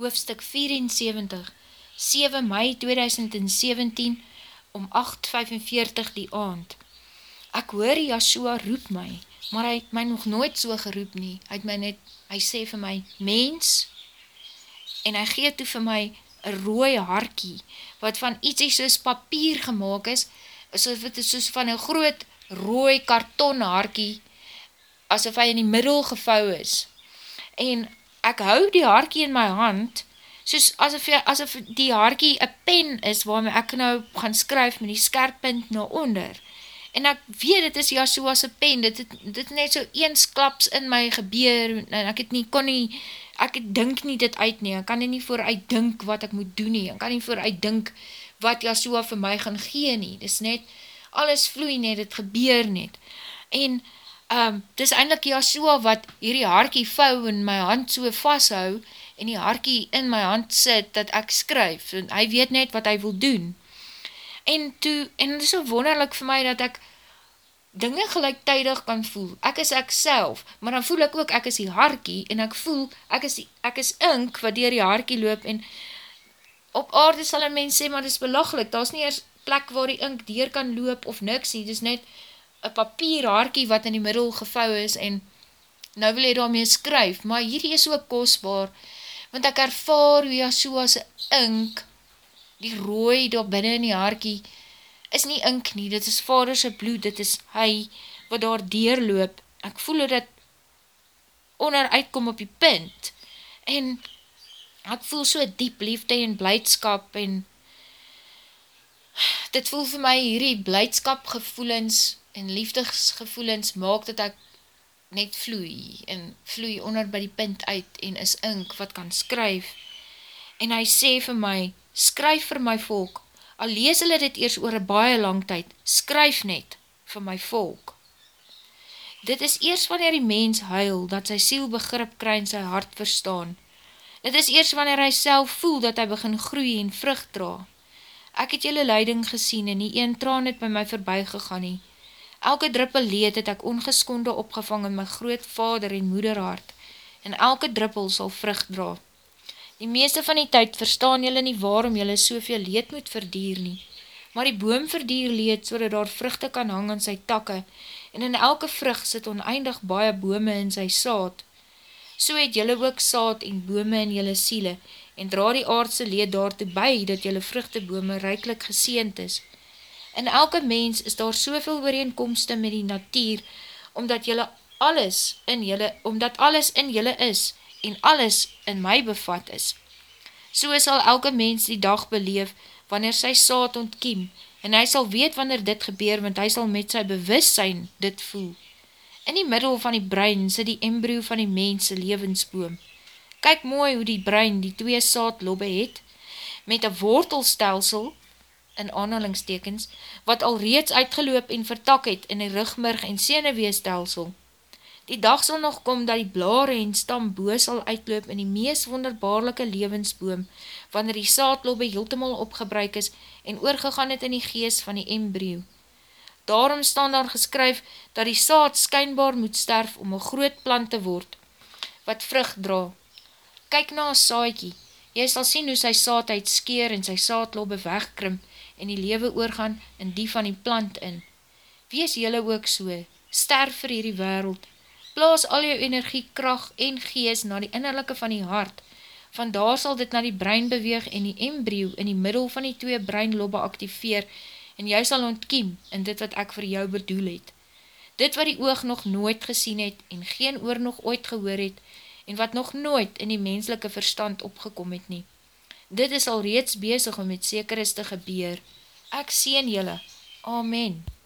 hoofstuk 74, 7 mei 2017, om 8.45 die aand. Ek hoor Yahshua roep my, maar hy het my nog nooit so geroep nie. Hy het my net, hy sê vir my, mens, en hy gee toe vir my een rooie harkie, wat van ietsie soos papier gemaakt is, asof het soos van een groot rooi karton harkie, asof hy in die middel gevou is. En ek hou die haarkie in my hand, soos asof, asof die haarkie een pen is, waarmee ek nou gaan skryf met die skerpunt na onder. En ek weet, dit is ja so as een pen, dit, dit net so eens klaps in my gebeur, en ek het nie, kon nie, ek dink nie dit uit nie, ek kan nie vooruit dink wat ek moet doen nie, ek kan nie vooruit dink wat Yahshua vir my gaan gee nie, dit is net, alles vloei net, dit gebeur net. En, um, dis eindelijk Yahshua wat hierdie haarkie vou in my hand so vasthou en die haarkie in my hand sit dat ek skryf en hy weet net wat hy wil doen. En toe, en het is so wonderlik vir my dat ek dinge gelijktijdig kan voel. Ek is ek self, maar dan voel ek ook ek is die haarkie en ek voel ek is, die, ek is ink wat dier die haarkie loop en op aarde sal een mens sê, maar dit is belachlik, daar is nie eers plek waar die ink dier kan loop of niks nie, dit is net een papier haarkie wat in die middel gevou is en nou wil jy daarmee skryf, maar hierdie is so kostbaar, want ek ervaar hoe Yahshua's ink, die rooi daar binnen in die haarkie, is nie ink nie, dit is vaderse bloed, dit is hy wat daar deurloop, ek voel hoe dat onderuit kom op die punt, en ek voel so diep liefde en blijdskap, en dit voel vir my hierdie blijdskap gevoelens, en liefdesgevoelens maak dat ek net vloei en vloei onder by die punt uit en is ink wat kan skryf. En hy sê vir my skryf vir my volk. Al lees hulle dit eers oor een baie lang tyd skryf net vir my volk. Dit is eers wanneer die mens huil dat sy siel begrip kry en sy hart verstaan. Dit is eers wanneer hy self voel dat hy begin groei en vrucht dra. Ek het jylle leiding gesien en die een traan het by my voorbij gegaan nie Elke druppel leed het ek ongeskonde opgevang in my groot vader en moederhart, en elke druppel sal vrug dra. Die meeste van die tyd verstaan jylle nie waarom jylle soveel leed moet verdier nie, maar die boom verdier leed so dat daar vruchte kan hang aan sy takke, en in elke vrug sit oneindig baie bome in sy saad. So het jylle ook saad en bome in jylle siele, en dra die aardse leed daartoe by, dat jylle vruchtebome reiklik geseend is, In elke mens is daar soveel ooreenkomste met die natuur, omdat jylle alles in jylle, omdat alles in jylle is, en alles in my bevat is. So sal elke mens die dag beleef, wanneer sy saad ontkiem, en hy sal weet wanneer dit gebeur, want hy sal met sy bewussein dit voel. In die middel van die brein sit die embryo van die mense levensboom. Kyk mooi hoe die brein die twee saadlobbe het, met een wortelstelsel, in aanhalingstekens, wat al reeds uitgeloop en vertak het in die rugmurg en seneweestelsel. Die dag sal nog kom dat die blare en stam boos sal uitloop in die mees wonderbaarlike levensboom, wanneer die saadlobbe heeltemal opgebruik is en oorgegaan het in die gees van die embryo. Daarom staan daar geskryf dat die saad skynbaar moet sterf om een groot plant te word, wat vrug dra. Kyk na saadjie, jy sal sien hoe sy saad uitskeer en sy saadlobbe wegkrimp en die lewe oorgaan in die van die plant in. Wees jylle ook so, sterf vir hierdie wereld, plaas al jou energie, kracht en gees na die innerlijke van die hart, van daar sal dit na die brein beweeg en die embryo in die middel van die twee breinlobbe activeer en jy sal ontkiem in dit wat ek vir jou bedoel het. Dit wat die oog nog nooit gesien het en geen oor nog ooit gehoor het en wat nog nooit in die menselike verstand opgekom het nie. Dit is al reeds bezig om met seker is te gebeur. Ek sien julle. Amen.